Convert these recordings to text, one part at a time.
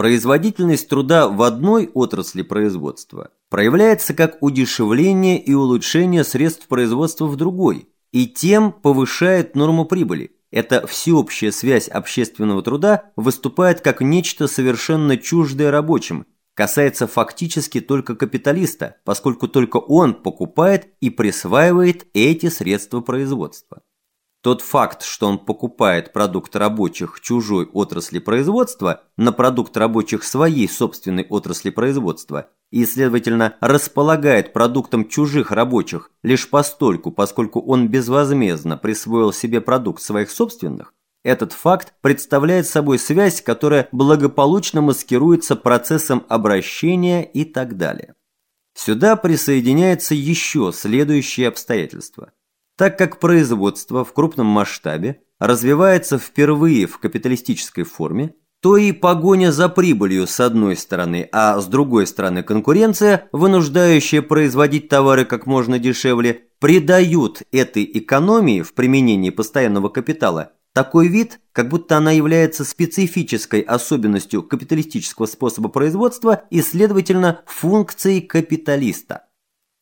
Производительность труда в одной отрасли производства проявляется как удешевление и улучшение средств производства в другой, и тем повышает норму прибыли. Эта всеобщая связь общественного труда выступает как нечто совершенно чуждое рабочим, касается фактически только капиталиста, поскольку только он покупает и присваивает эти средства производства. Тот факт, что он покупает продукт рабочих чужой отрасли производства на продукт рабочих своей собственной отрасли производства и, следовательно, располагает продуктом чужих рабочих лишь постольку, поскольку он безвозмездно присвоил себе продукт своих собственных, этот факт представляет собой связь, которая благополучно маскируется процессом обращения и так далее. Сюда присоединяется еще следующее обстоятельство – так как производство в крупном масштабе развивается впервые в капиталистической форме, то и погоня за прибылью с одной стороны, а с другой стороны конкуренция, вынуждающая производить товары как можно дешевле, придают этой экономии в применении постоянного капитала такой вид, как будто она является специфической особенностью капиталистического способа производства и, следовательно, функцией капиталиста.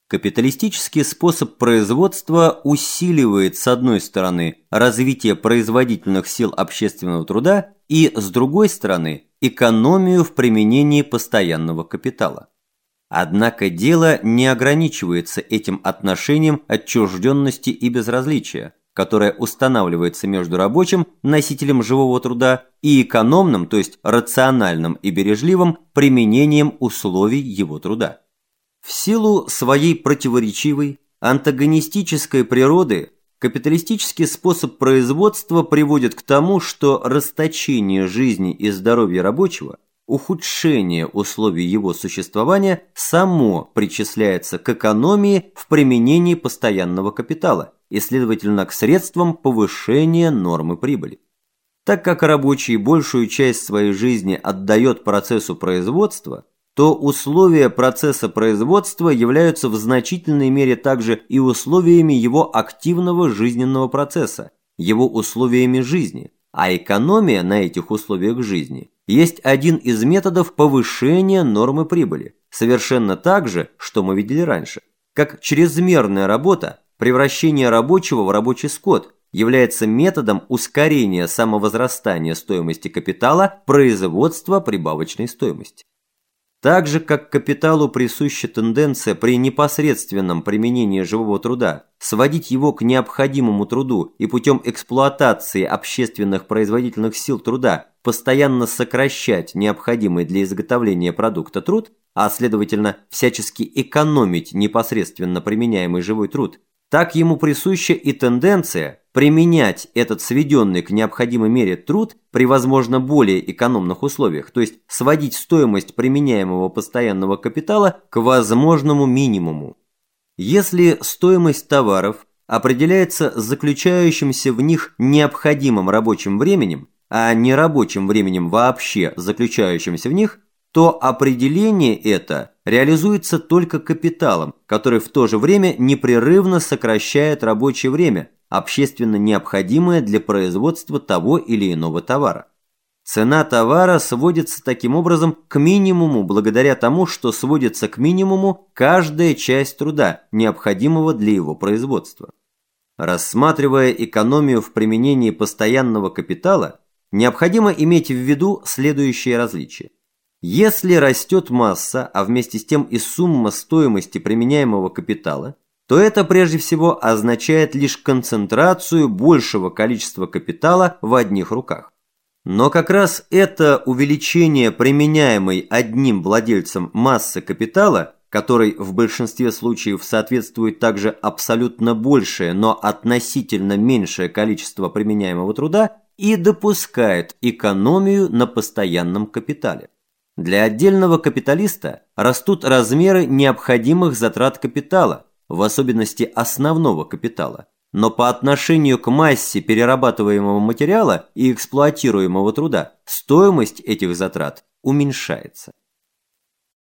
Капиталистический способ производства усиливает, с одной стороны, развитие производительных сил общественного труда и, с другой стороны, экономию в применении постоянного капитала. Однако дело не ограничивается этим отношением отчужденности и безразличия, которое устанавливается между рабочим, носителем живого труда, и экономным, то есть рациональным и бережливым применением условий его труда. В силу своей противоречивой, антагонистической природы, капиталистический способ производства приводит к тому, что расточение жизни и здоровья рабочего, ухудшение условий его существования само причисляется к экономии в применении постоянного капитала и, следовательно, к средствам повышения нормы прибыли. Так как рабочий большую часть своей жизни отдает процессу производства, то условия процесса производства являются в значительной мере также и условиями его активного жизненного процесса, его условиями жизни, а экономия на этих условиях жизни есть один из методов повышения нормы прибыли, совершенно так же, что мы видели раньше, как чрезмерная работа, превращение рабочего в рабочий скот, является методом ускорения самовозрастания стоимости капитала производства прибавочной стоимости. Так же, как капиталу присуща тенденция при непосредственном применении живого труда сводить его к необходимому труду и путем эксплуатации общественных производительных сил труда постоянно сокращать необходимый для изготовления продукта труд, а следовательно всячески экономить непосредственно применяемый живой труд, так ему присуща и тенденция применять этот сведенный к необходимой мере труд при, возможно, более экономных условиях, то есть сводить стоимость применяемого постоянного капитала к возможному минимуму. Если стоимость товаров определяется заключающимся в них необходимым рабочим временем, а не рабочим временем вообще заключающимся в них, то определение это реализуется только капиталом, который в то же время непрерывно сокращает рабочее время, общественно необходимое для производства того или иного товара. Цена товара сводится таким образом к минимуму благодаря тому, что сводится к минимуму каждая часть труда, необходимого для его производства. Рассматривая экономию в применении постоянного капитала, необходимо иметь в виду следующие различия. Если растет масса, а вместе с тем и сумма стоимости применяемого капитала, то это прежде всего означает лишь концентрацию большего количества капитала в одних руках. Но как раз это увеличение применяемой одним владельцем массы капитала, которой в большинстве случаев соответствует также абсолютно большее, но относительно меньшее количество применяемого труда, и допускает экономию на постоянном капитале. Для отдельного капиталиста растут размеры необходимых затрат капитала, в особенности основного капитала. Но по отношению к массе перерабатываемого материала и эксплуатируемого труда стоимость этих затрат уменьшается.